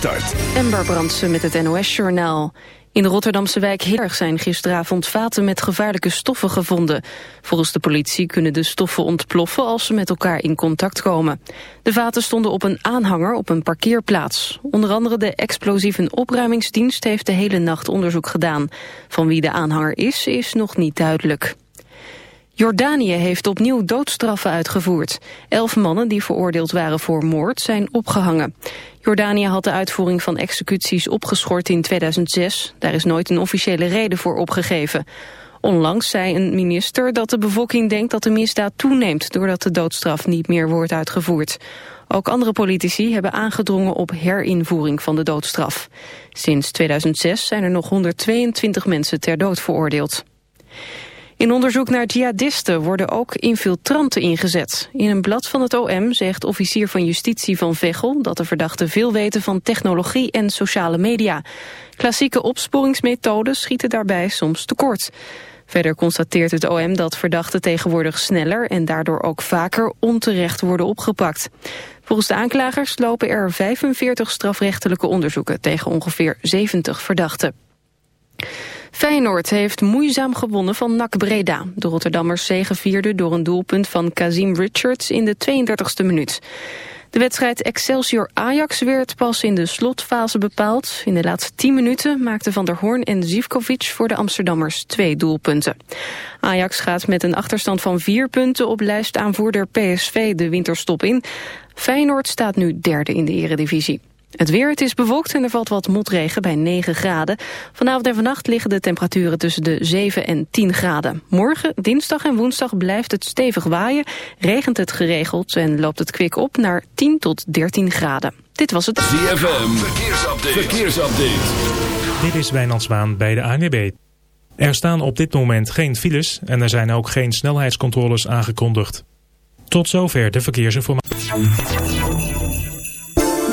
Start. Ember Brandsen met het NOS-journaal. In de Rotterdamse wijk Heerg zijn gisteravond vaten met gevaarlijke stoffen gevonden. Volgens de politie kunnen de stoffen ontploffen als ze met elkaar in contact komen. De vaten stonden op een aanhanger op een parkeerplaats. Onder andere de explosieve opruimingsdienst heeft de hele nacht onderzoek gedaan. Van wie de aanhanger is, is nog niet duidelijk. Jordanië heeft opnieuw doodstraffen uitgevoerd. Elf mannen die veroordeeld waren voor moord zijn opgehangen. Jordanië had de uitvoering van executies opgeschort in 2006. Daar is nooit een officiële reden voor opgegeven. Onlangs zei een minister dat de bevolking denkt dat de misdaad toeneemt... doordat de doodstraf niet meer wordt uitgevoerd. Ook andere politici hebben aangedrongen op herinvoering van de doodstraf. Sinds 2006 zijn er nog 122 mensen ter dood veroordeeld. In onderzoek naar jihadisten worden ook infiltranten ingezet. In een blad van het OM zegt officier van justitie van Veghel... dat de verdachten veel weten van technologie en sociale media. Klassieke opsporingsmethoden schieten daarbij soms tekort. Verder constateert het OM dat verdachten tegenwoordig sneller... en daardoor ook vaker onterecht worden opgepakt. Volgens de aanklagers lopen er 45 strafrechtelijke onderzoeken... tegen ongeveer 70 verdachten. Feyenoord heeft moeizaam gewonnen van NAC Breda. De Rotterdammers zegevierden door een doelpunt van Kazim Richards in de 32e minuut. De wedstrijd Excelsior-Ajax werd pas in de slotfase bepaald. In de laatste 10 minuten maakten Van der Hoorn en Zivkovic voor de Amsterdammers twee doelpunten. Ajax gaat met een achterstand van vier punten op lijstaanvoerder PSV de winterstop in. Feyenoord staat nu derde in de eredivisie. Het weer, het is bewolkt en er valt wat motregen bij 9 graden. Vanavond en vannacht liggen de temperaturen tussen de 7 en 10 graden. Morgen, dinsdag en woensdag blijft het stevig waaien, regent het geregeld en loopt het kwik op naar 10 tot 13 graden. Dit was het... ZFM, verkeersupdate. verkeersupdate. Dit is Wijnand bij de ANWB. Er staan op dit moment geen files en er zijn ook geen snelheidscontroles aangekondigd. Tot zover de verkeersinformatie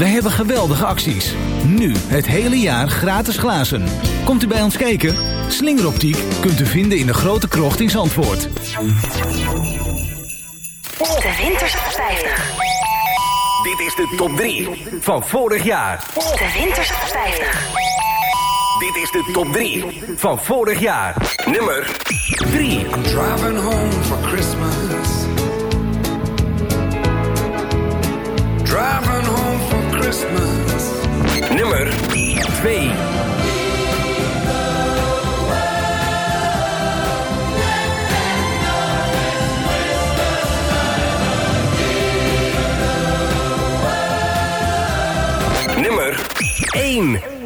Wij hebben geweldige acties. Nu het hele jaar gratis glazen. Komt u bij ons kijken? Slingeroptiek kunt u vinden in de grote krocht in Zandvoort. De Winterse 50. Dit is de top 3 van vorig jaar. De Winterse 50. Dit is de top 3 van vorig jaar. Nummer 3. I'm driving home for Christmas. Driving home Nummer 2. Nummer 1.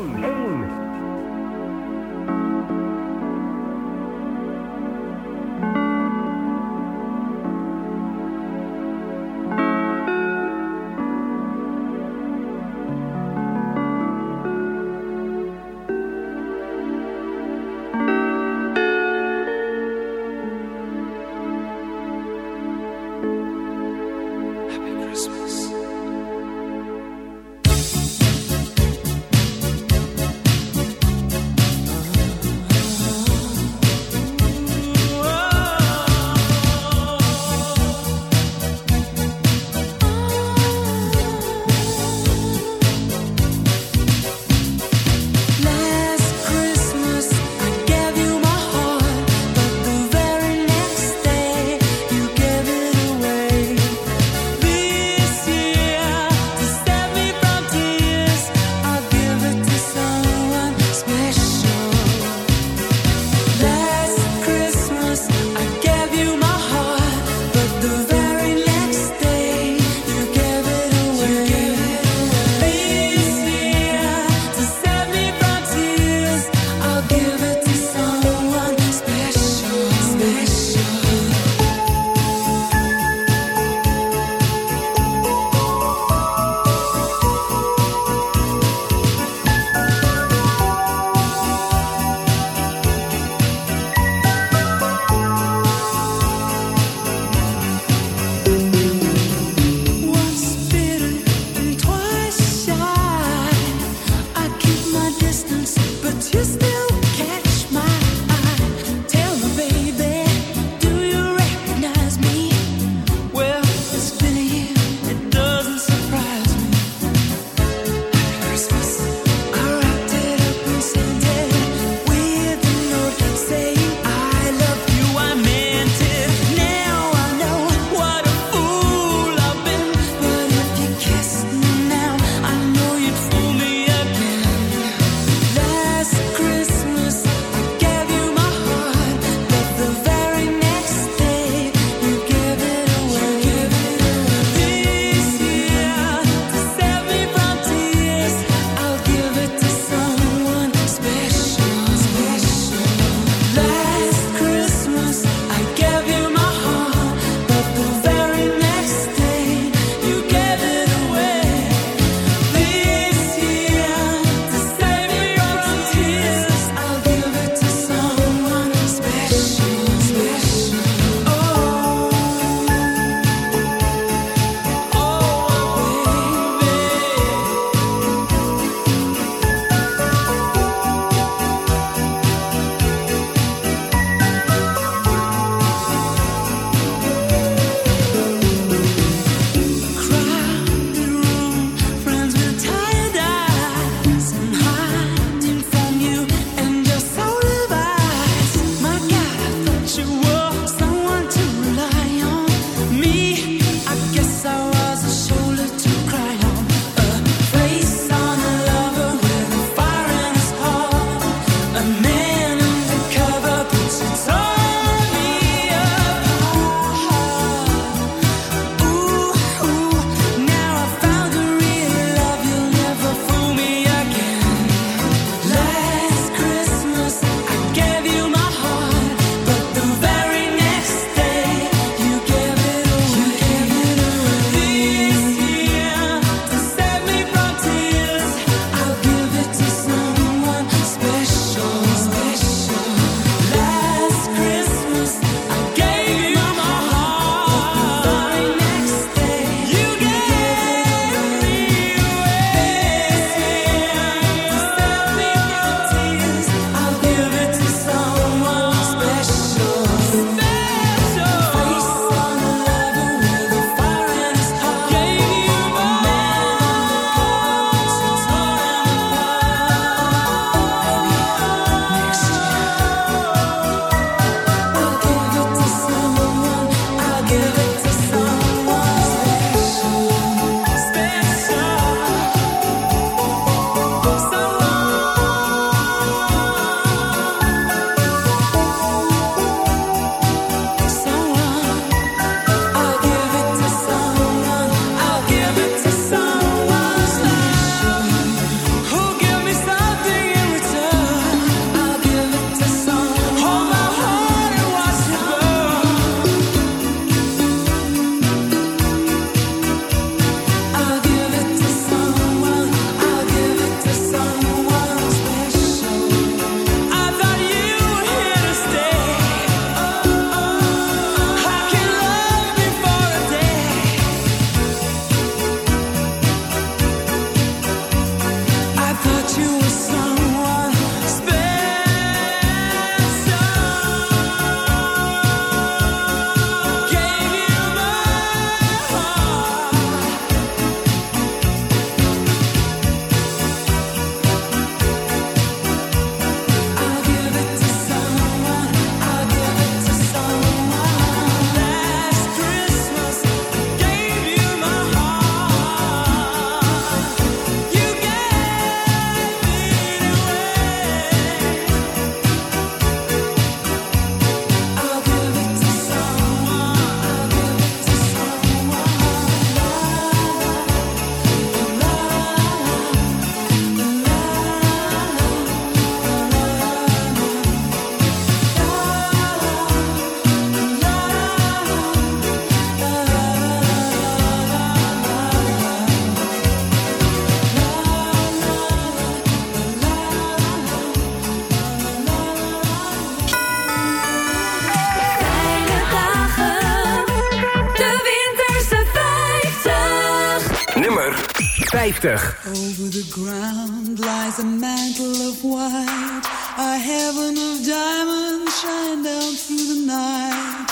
Over the ground lies a mantle of white. A heaven of diamonds shine down through the night.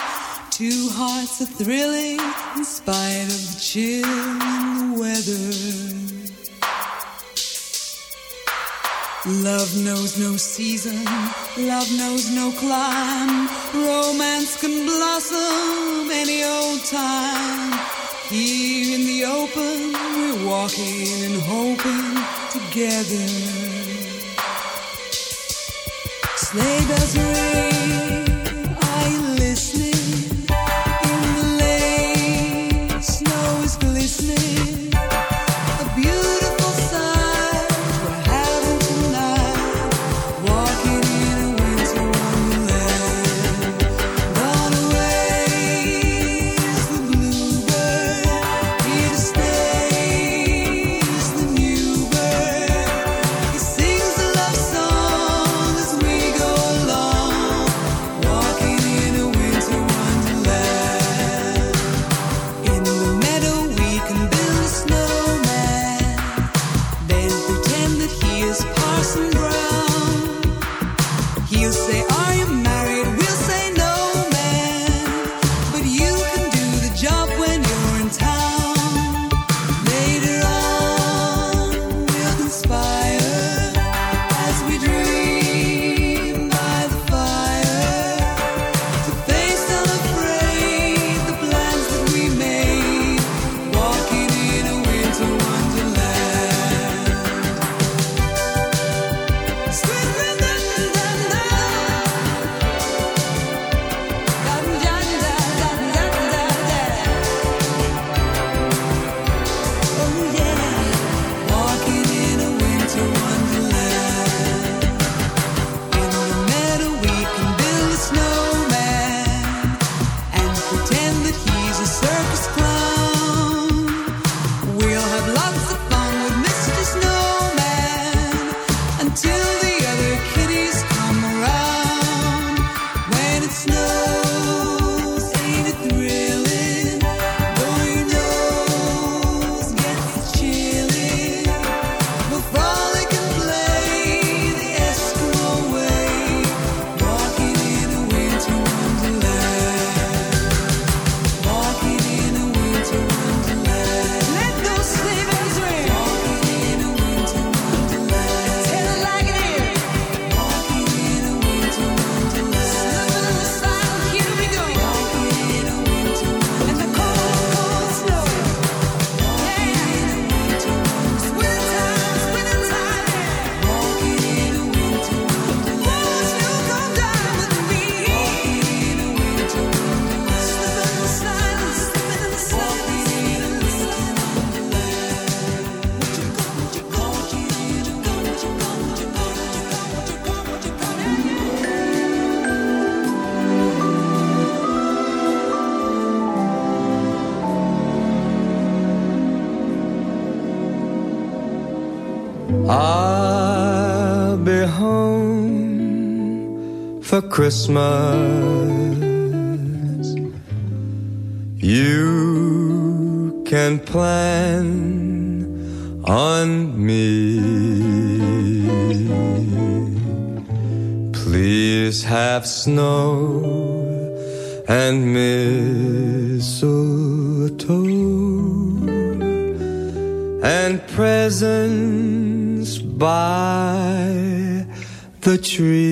Two hearts are thrilling in spite of the chill and the weather. Love knows no season, love knows no climb. Romance can blossom any old time. Here in the open, we're walking and hoping together. Sleigh bells ring. Christmas. You can plan on me. Please have snow and mistletoe and presents by the tree.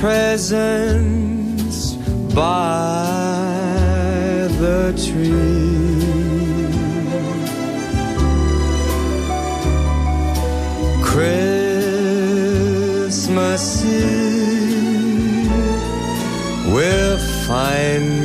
presents by the tree. Christmas Eve will find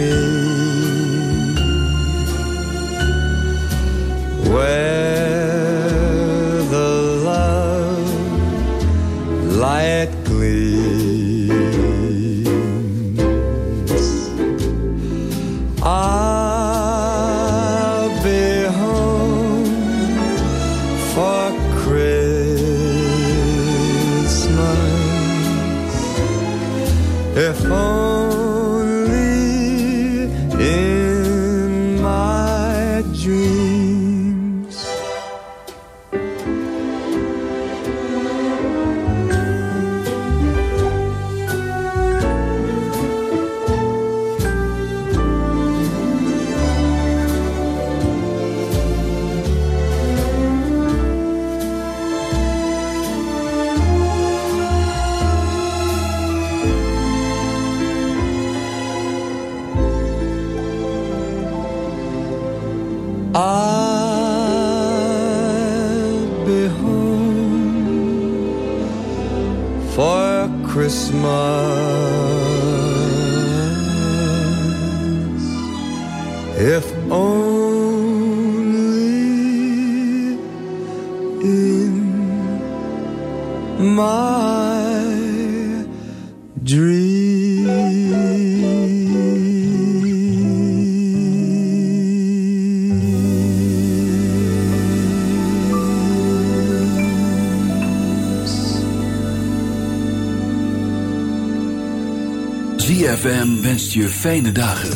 je fijne dagen.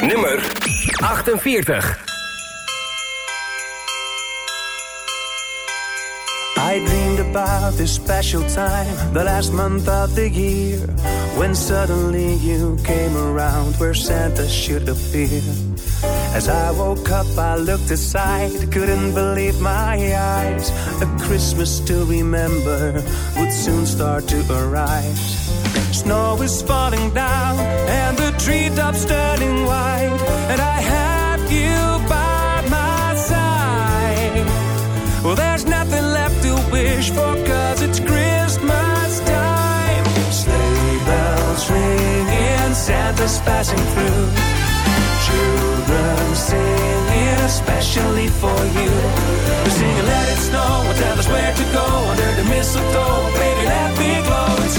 Nummer 48. I dreamed about this special time, the last month of the year, when suddenly you came around where Santa should appear. As I woke up, I looked aside, couldn't believe my eyes. A Christmas to remember soon start to arrive. Snow is falling down, and the treetops turning white, and I have you by my side. Well, there's nothing left to wish for, cause it's Christmas time. Sleigh bells ringing, Santa's passing through. Children singing, especially for you. We're singing, let it snow, and tell us where to go under the mistletoe. Baby, let me glow, it's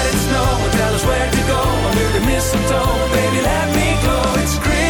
Let it snow, tell us where to go under the mistletoe. Baby, let me go. It's Christmas,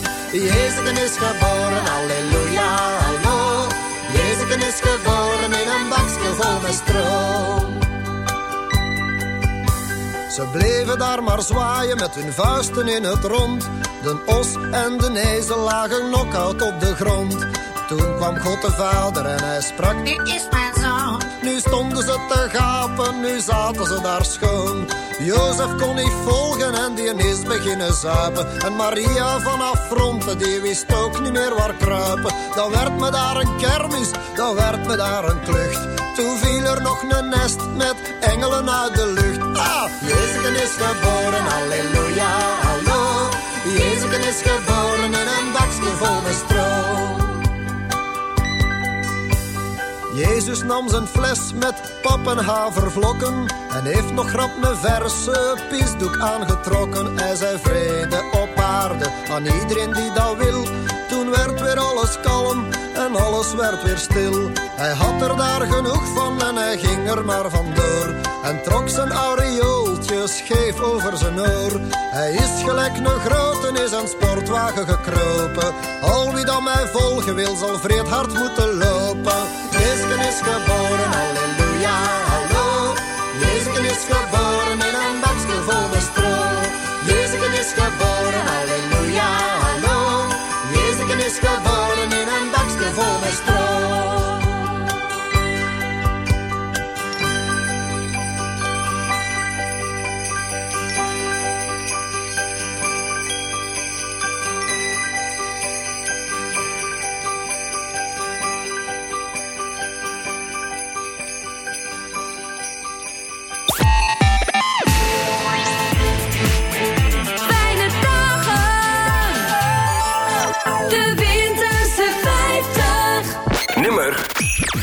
Jezus is geboren, halleluja, hallo. Jezus is geboren in een bakje vol met stroom. Ze bleven daar maar zwaaien met hun vuisten in het rond. De os en de nezel lagen knock-out op de grond. Toen kwam God de Vader en hij sprak, dit is mijn zoon. Nu stonden ze te gapen, nu zaten ze daar schoon. Jozef kon niet volgen en die is beginnen zuipen. En Maria vanaf fronten, die wist ook niet meer waar kruipen. Dan werd me daar een kermis, dan werd me daar een klucht. Toen viel er nog een nest met engelen uit de lucht. Ah, Jezus is geboren, Nam zijn fles met pap en heeft nog grap een verse pisdoek aangetrokken. Hij zei vrede op aarde aan iedereen die dat wil. Toen werd weer alles kalm en alles werd weer stil. Hij had er daar genoeg van en hij ging er maar vandoor. En trok zijn scheef over zijn oor. Hij is gelijk een grote in zijn sportwagen gekropen. Al wie dan mij volgen wil, zal vreed hard moeten lopen. Jezus is geboren, halleluja, hallo. Jezus is geboren in een bakje vol met stro. Jezus is geboren, halleluja,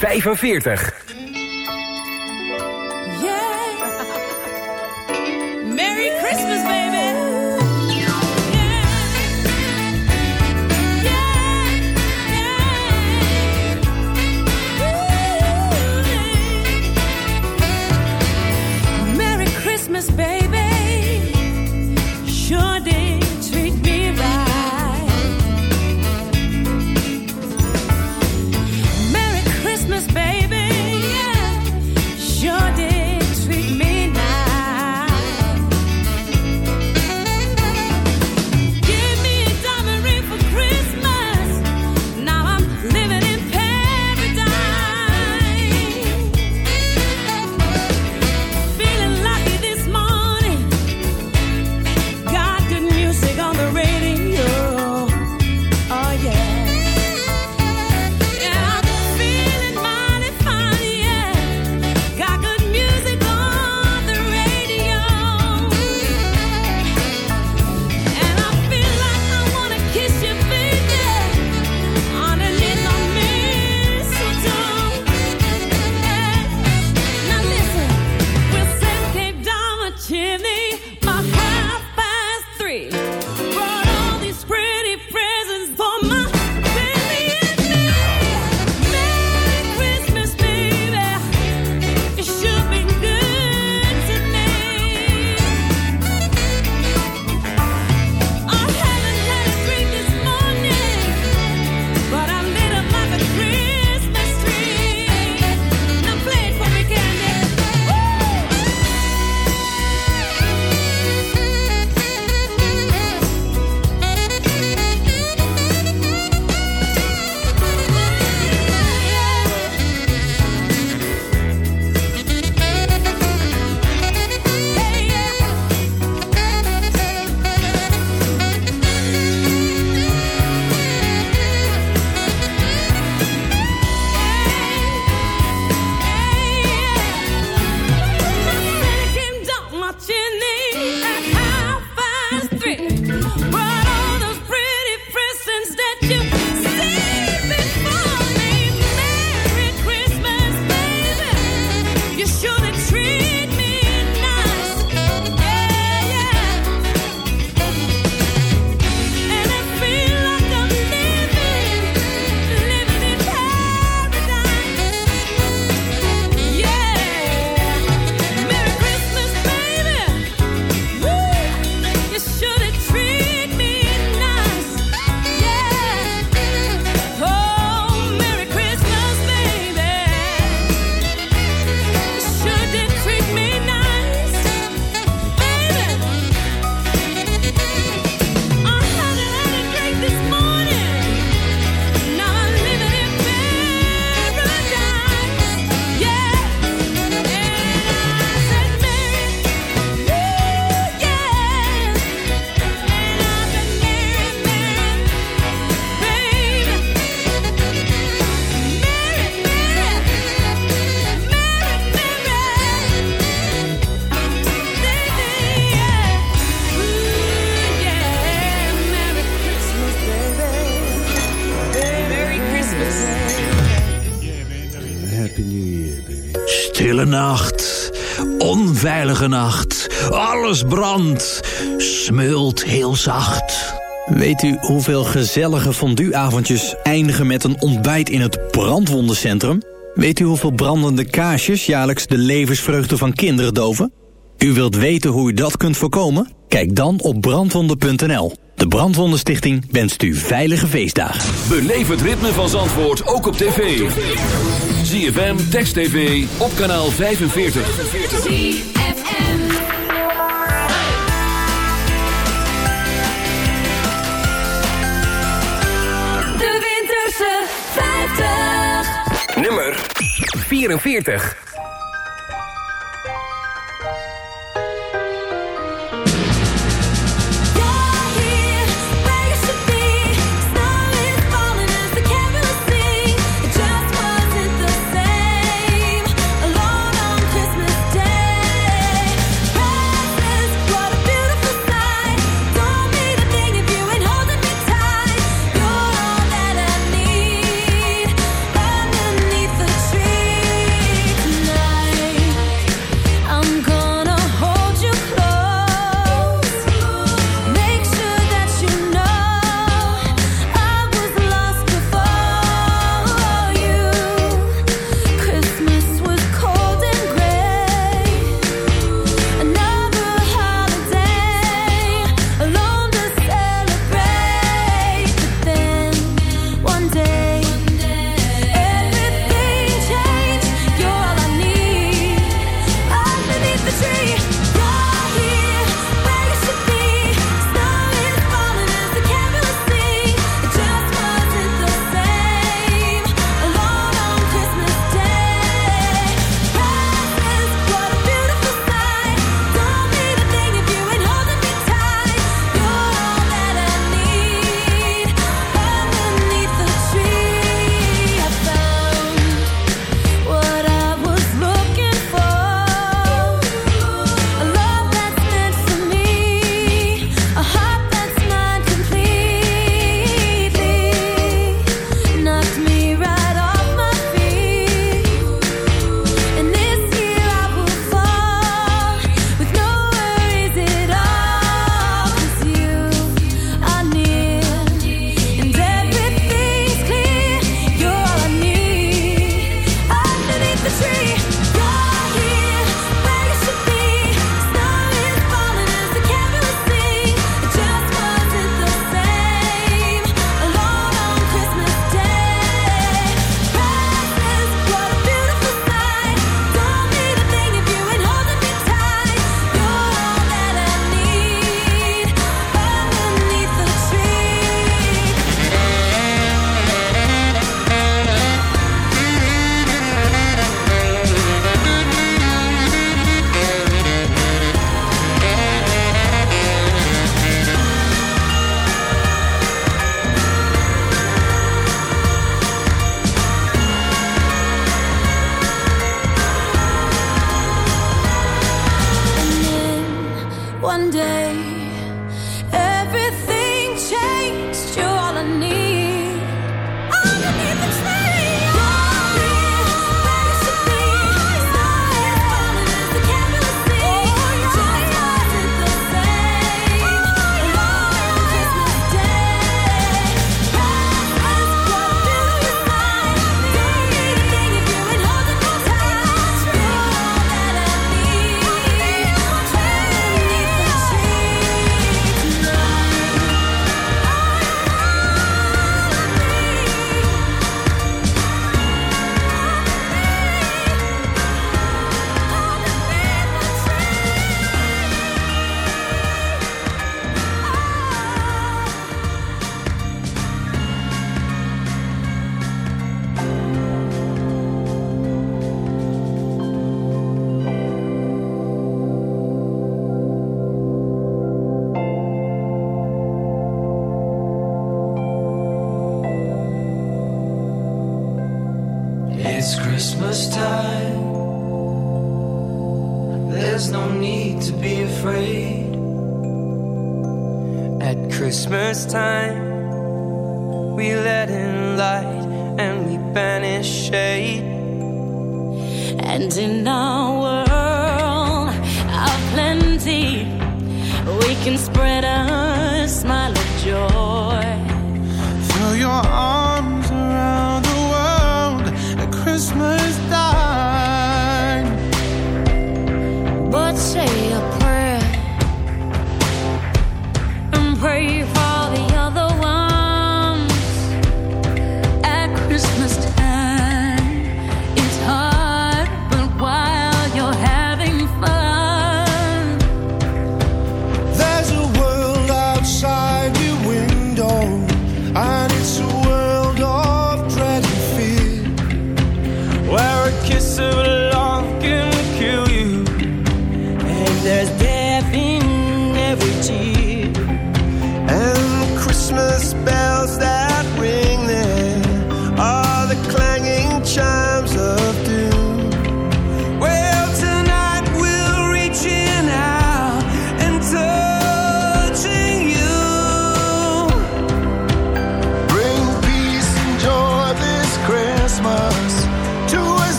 45. in the nacht, alles brandt, smult heel zacht. Weet u hoeveel gezellige fondueavondjes eindigen met een ontbijt in het brandwondencentrum? Weet u hoeveel brandende kaarsjes jaarlijks de levensvreugde van kinderen doven? U wilt weten hoe u dat kunt voorkomen? Kijk dan op brandwonden.nl. De Brandwondenstichting wenst u veilige feestdagen. Beleef het ritme van Zandvoort ook op tv. ZFM, Text TV, op kanaal 45. 44.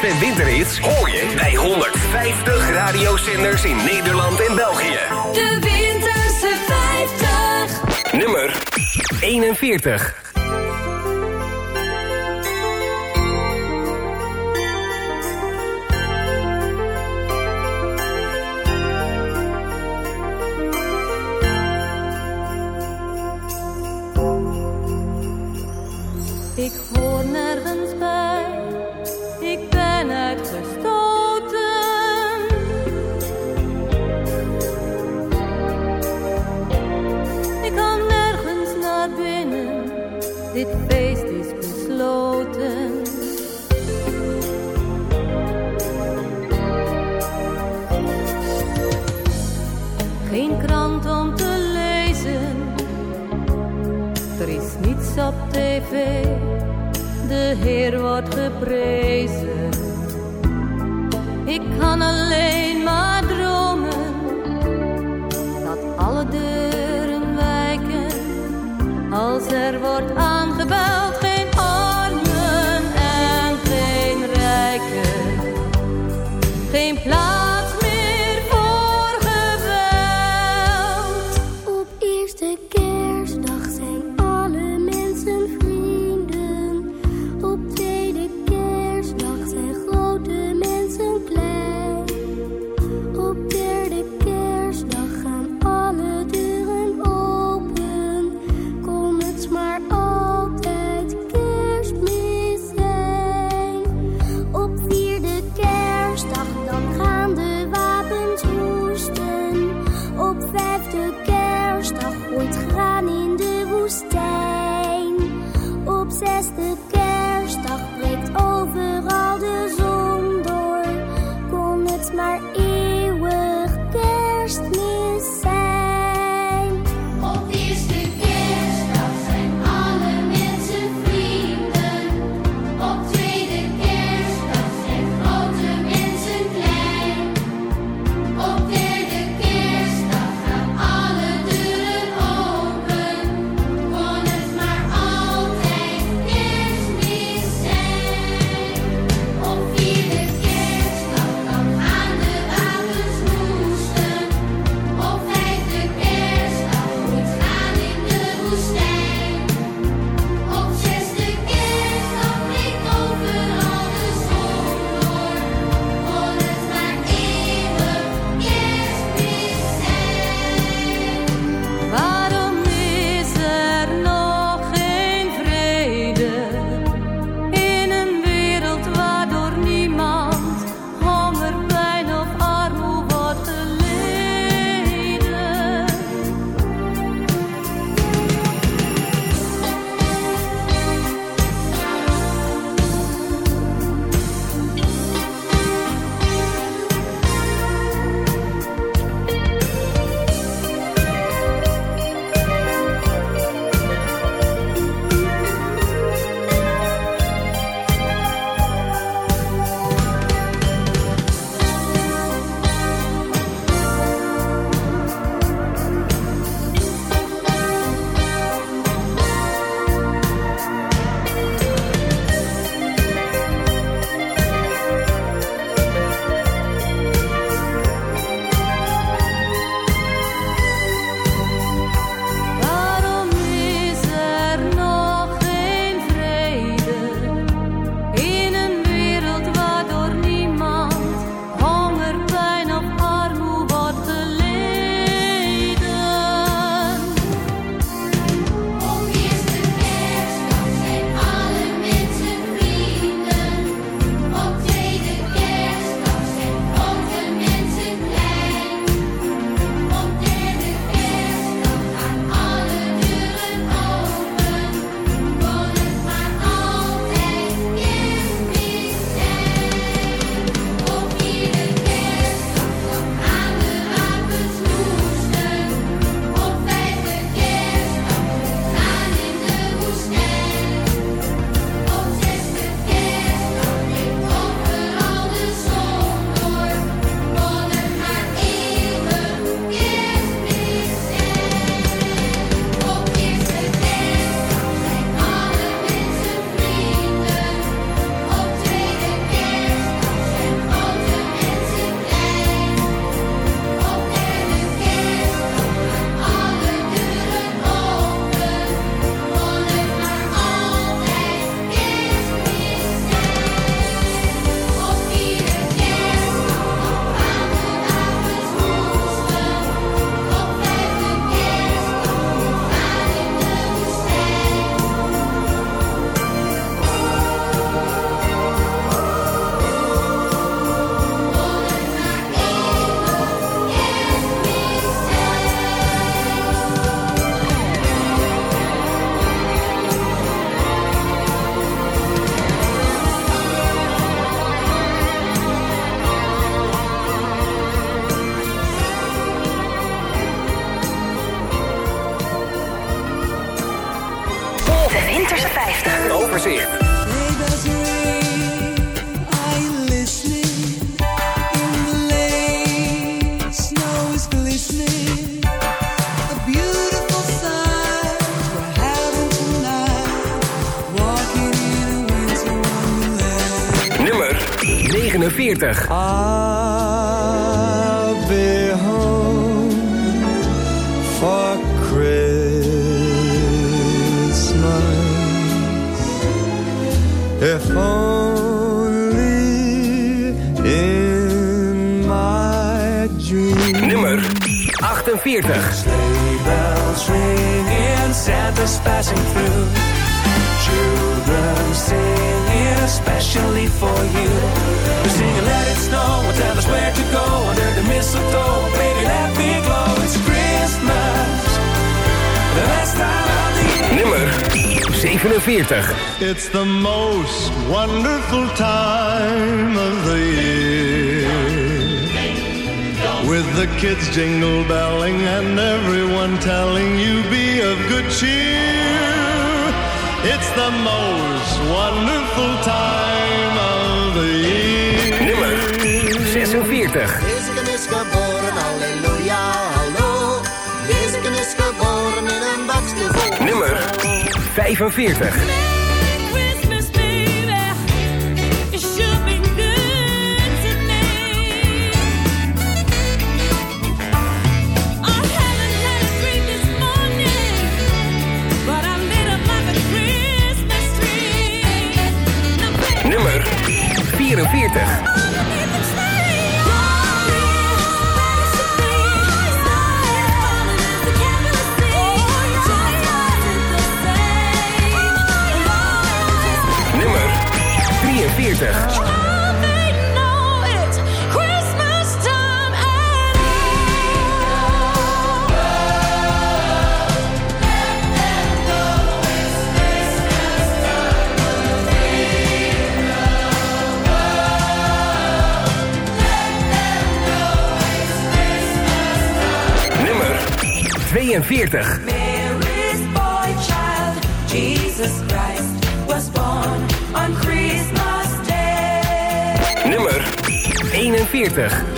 kerst- en winterhits hoor je bij 150 radiozenders in Nederland en België. De Winterse 50. Nummer 41. 90. It's the most wonderful time of the year. With the kids jingle belling and everyone telling you be of good cheer. It's the most wonderful time of the year. Nummer 46. Jezus is geboren, halleluja, hallo. Jezus is geboren in een. Nummer 45. 40. Nummer 43. 42. Mary's boy child, Jesus Christ, was born on Christmas Day. Nummer 41.